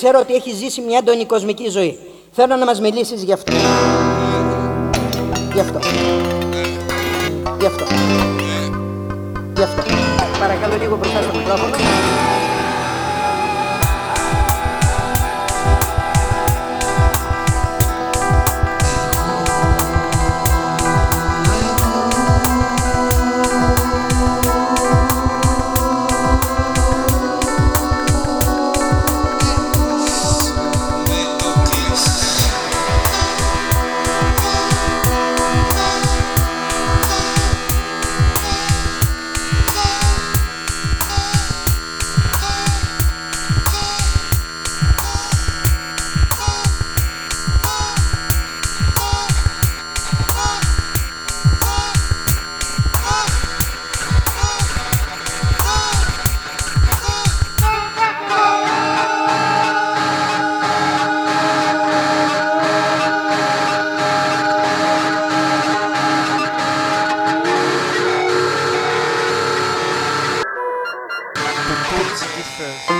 Ξέρω ότι έχει ζήσει μια έντονη κοσμική ζωή. Θέλω να μας μιλήσεις γι' αυτό. Γι' αυτό. Γι' αυτό. Γι' αυτό. Παρακαλώ λίγο μπροστά στο μικρόφωνο. França.